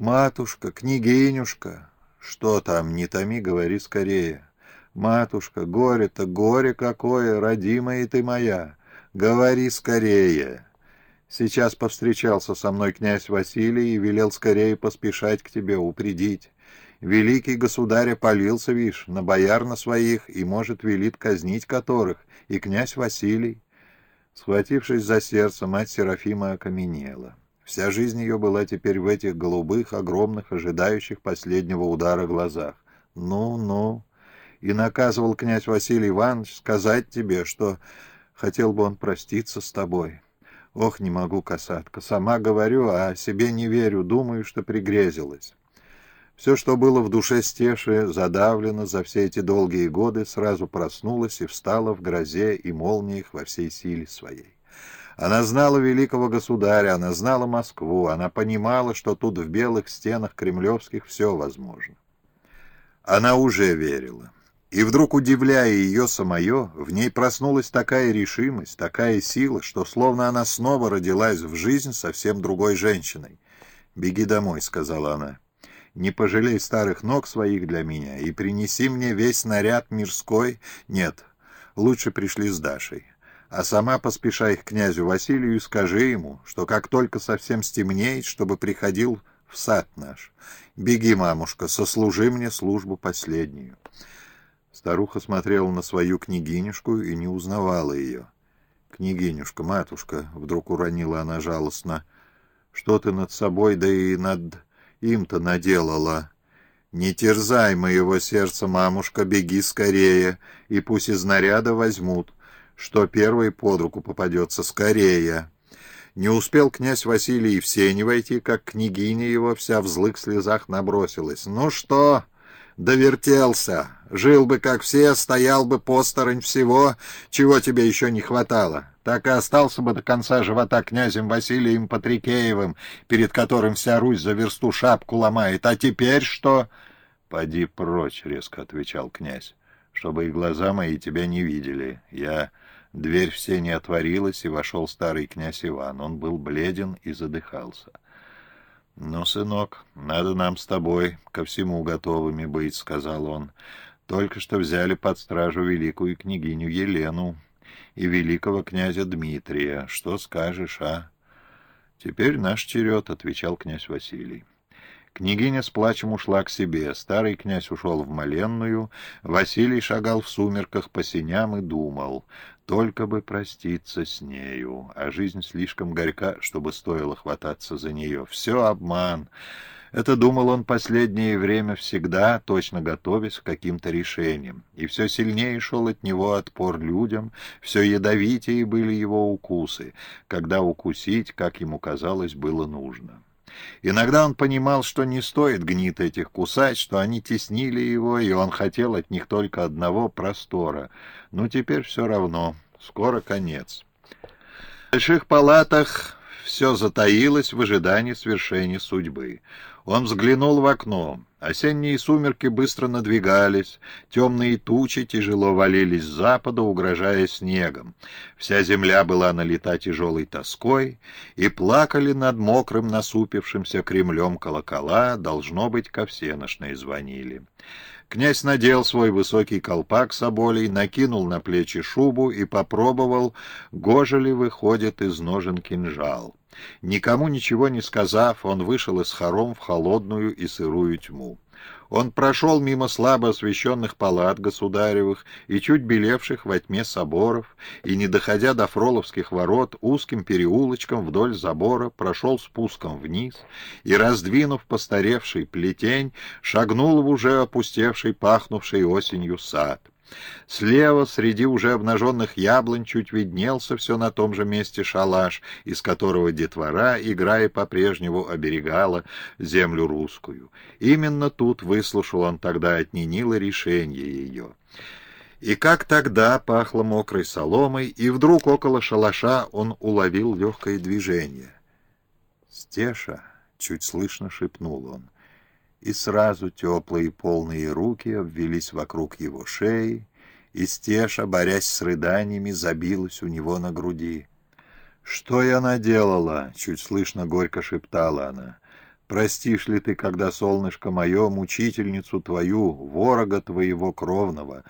«Матушка, княгинюшка!» «Что там, не томи, говори скорее!» «Матушка, горе-то, горе какое, родимая ты моя! Говори скорее!» Сейчас повстречался со мной князь Василий и велел скорее поспешать к тебе, упредить. Великий государь опалился, вишь, на бояр на своих, и, может, велит казнить которых, и князь Василий. Схватившись за сердце, мать Серафима окаменела. Вся жизнь ее была теперь в этих голубых, огромных, ожидающих последнего удара глазах. «Ну, ну!» И наказывал князь Василий Иванович сказать тебе, что хотел бы он проститься с тобой. Ох, не могу, касатка, сама говорю, а себе не верю, думаю, что пригрезилась. Все, что было в душе Стеши, задавлено за все эти долгие годы, сразу проснулось и встало в грозе и молниях во всей силе своей. Она знала великого государя, она знала Москву, она понимала, что тут в белых стенах кремлевских все возможно. Она уже верила. И вдруг, удивляя ее самое, в ней проснулась такая решимость, такая сила, что словно она снова родилась в жизнь совсем другой женщиной. «Беги домой», — сказала она. «Не пожалей старых ног своих для меня и принеси мне весь наряд мирской. Нет, лучше пришли с Дашей. А сама поспешай к князю Василию и скажи ему, что как только совсем стемнеет, чтобы приходил в сад наш. Беги, мамушка, сослужи мне службу последнюю». Старуха смотрела на свою княгинюшку и не узнавала ее. «Княгинюшка, матушка», — вдруг уронила она жалостно, — «что ты над собой, да и над им-то наделала?» «Не терзай моего сердца, мамушка, беги скорее, и пусть из наряда возьмут, что первый под руку попадется скорее». Не успел князь Василий и в сени войти, как княгиня его вся в злых слезах набросилась. «Ну что?» довертелся. Жил бы, как все, стоял бы посторонь всего, чего тебе еще не хватало. Так и остался бы до конца живота князем Василием Патрикеевым, перед которым вся Русь за версту шапку ломает. А теперь что? — Поди прочь, — резко отвечал князь, — чтобы и глаза мои тебя не видели. Я... Дверь все не отворилась, и вошел старый князь Иван. Он был бледен и задыхался. — «Ну, сынок, надо нам с тобой ко всему готовыми быть», — сказал он. «Только что взяли под стражу великую княгиню Елену и великого князя Дмитрия. Что скажешь, а?» «Теперь наш черед», — отвечал князь Василий. Княгиня с плачем ушла к себе, старый князь ушел в Маленную, Василий шагал в сумерках по сеням и думал, только бы проститься с нею, а жизнь слишком горька, чтобы стоило хвататься за нее. Все обман. Это думал он последнее время всегда, точно готовясь к каким-то решениям. И все сильнее шел от него отпор людям, все ядовитее были его укусы, когда укусить, как ему казалось, было нужно. Иногда он понимал, что не стоит гнит этих кусать, что они теснили его, и он хотел от них только одного простора. Но теперь все равно, скоро конец. В больших палатах все затаилось в ожидании свершения судьбы. Он взглянул в окно. Осенние сумерки быстро надвигались, темные тучи тяжело валились с запада, угрожая снегом. Вся земля была налита тяжелой тоской, и плакали над мокрым насупившимся Кремлем колокола, должно быть, ко всеношной звонили. Князь надел свой высокий колпак соболей, накинул на плечи шубу и попробовал, гоже ли выходит из ножен кинжал. Никому ничего не сказав, он вышел из хором в холодную и сырую тьму. Он прошел мимо слабо освещенных палат государевых и чуть белевших во тьме соборов, и, не доходя до Фроловских ворот, узким переулочком вдоль забора прошел спуском вниз и, раздвинув постаревший плетень, шагнул в уже опустевший, пахнувший осенью сад. Слева, среди уже обнаженных яблонь, чуть виднелся все на том же месте шалаш, из которого детвора, играя по-прежнему, оберегала землю русскую. Именно тут выслушал он тогда от Нинила решение ее. И как тогда пахло мокрой соломой, и вдруг около шалаша он уловил легкое движение. «Стеша!» — чуть слышно шепнул он — и сразу теплые полные руки обвелись вокруг его шеи, и Стеша, борясь с рыданиями, забилась у него на груди. «Что я наделала?» — чуть слышно горько шептала она. Простишь ли ты, когда, солнышко мое, мучительницу твою, ворога твоего кровного,